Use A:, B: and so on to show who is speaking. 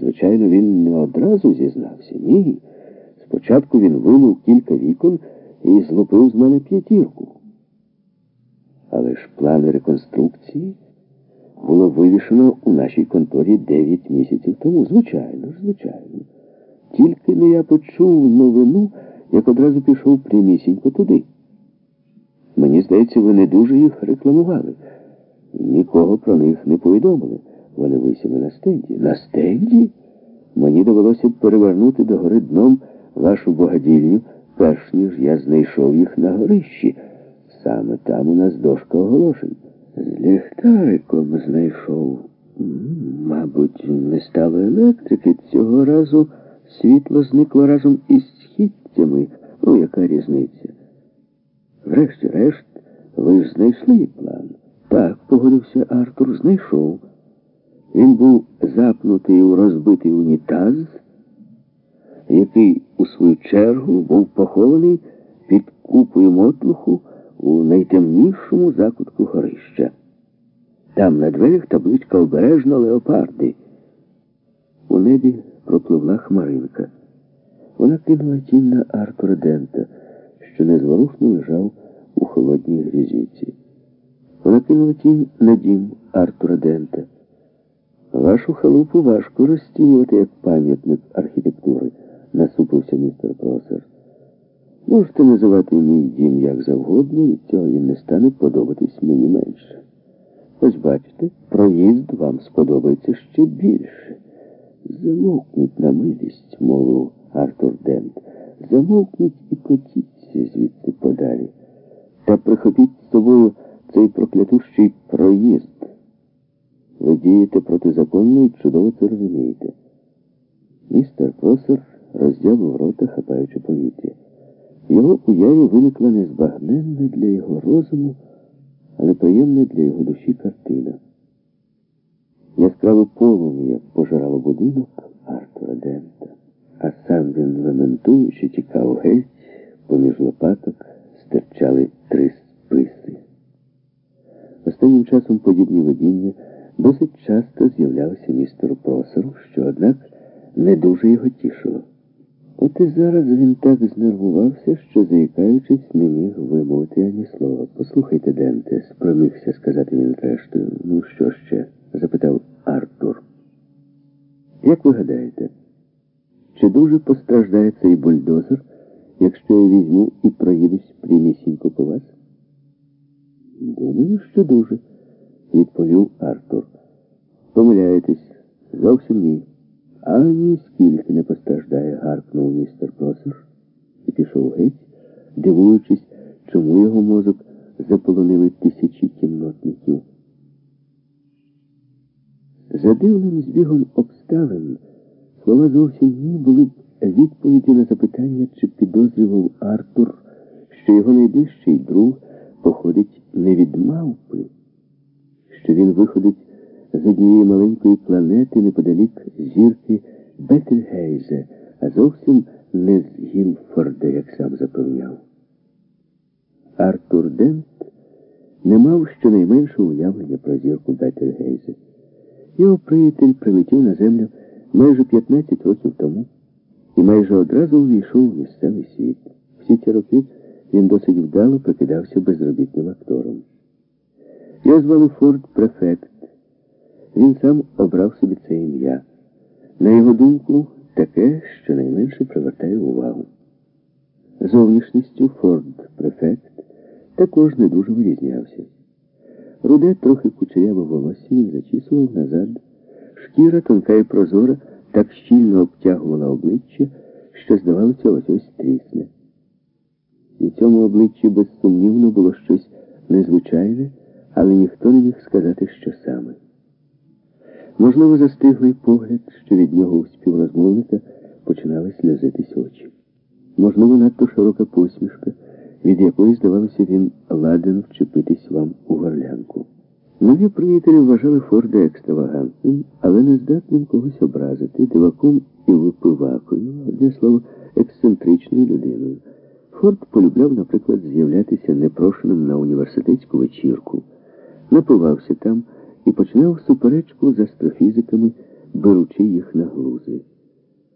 A: Звичайно, він не одразу зізнався. Ні. Спочатку він винув кілька вікон і злупив з мене п'ятірку. Але ж плани реконструкції було вивішено у нашій конторі 9 місяців тому. Звичайно звичайно. Тільки не я почув новину, як одразу пішов прямісінько туди. Мені здається, ви не дуже їх рекламували. Нікого про них не повідомили. Вони висіли на стенді. На стенді? Мені довелося б перевернути до гори дном вашу богадільню, перш ніж я знайшов їх на горищі. Саме там у нас дошка оголошень. З ліхтариком знайшов. Мабуть, не стало електрики. Цього разу світло зникло разом із східцями. Ну, яка різниця? Врешті-решт, ви ж знайшли план. Так, погодився Артур, знайшов. Він був запнутий у розбитий унітаз, який, у свою чергу, був похований під купою мотлуху у найтемнішому закутку горища. Там на дверях табличка обережно леопарди. У небі пропливла хмаринка. Вона кинула тінь на Артура Дента, що незворушно лежав у холодній грізюці. Вона кинула тінь на дім Артура Дента. Вашу халупу важко розцінювати як пам'ятник архітектури, насупився містер Просер. Можете називати мій дім як завгодно, від цього він не стане подобатись мені менше. Ось бачите, проїзд вам сподобається ще більше. Замовкніть на милість, мовив Артур Дент. Замовкніть і котіться звідси подалі. Та прихопіть з собою цей проклятущий проїзд. Ви дієте протизаконно і чудово це розумієте. Містер Просер роздявив рота, хапаючи повітря. Його уяві виникла незбагненна для його розуму, але приємна для його душі картина. Яскраве полум'я пожирало будинок Артура Дента, а сам він, лементуючи, тікав геть, поміж лопаток стирчали три списи. Останнім часом подібні видіння досить часто з'являлися містеру Просеру, що, однак, не дуже його тішило. От і зараз він так знервувався, що, заїкаючись, не міг вимовити ані слова. Послухайте, Денте, спромігся сказати він зрештою. Ну, що ще? запитав Артур. Як ви гадаєте, чи дуже постраждає цей бульдозер, якщо я візьму і проїдусь прямісінько по вас? Думаю, що дуже, відповів Артур. Помиляєтесь, зовсім ні. Ані скільки не постраждає, гаркнув містер Просер і пішов геть, дивуючись, чому його мозок заполонили тисячі кімнотників. За дивним збігом обставин слова зовсім ні були б відповіді на запитання, чи підозрював Артур, що його найближчий друг походить не від мавпи, що він виходить з однієї маленької планети неподалік зірки Бетельгейзе, а зовсім не з Гілфорда, як сам запевняв. Артур Дент не мав щонайменшого уявлення про зірку Бетельгейзе. Його приятель прилетів на землю майже 15 років тому і майже одразу увійшов в місцевий світ. Всі ці роки він досить вдало прикидався безробітним актором. Його звали Форд Префект. Він сам обрав собі це ім'я. На його думку, таке, що найменше привертає увагу. Зовнішністю Форд Префект також не дуже вирізнявся. Руде, трохи кучеряве волосся він зачісував назад. Шкіра, тонка і прозора, так щільно обтягувала обличчя, що, здавалося, ось ось трісне. У цьому обличчі безсумнівно було щось незвичайне, але ніхто не міг сказати, що саме. Можливо, застиглий погляд, що від нього у співрозмовника починали сльозитись очі. Можливо, надто широка посмішка, від якої, здавалося, він ладен вчепитись вам у горлянку. Нові приятелі вважали Форда екстравагантним, але не здатним когось образити, диваком і випивакою, одне слово, ексцентричною людиною. Форд полюбляв, наприклад, з'являтися непрошеним на університетську вечірку, напивався там і починав суперечку з астрофізиками беручи їх на глузи.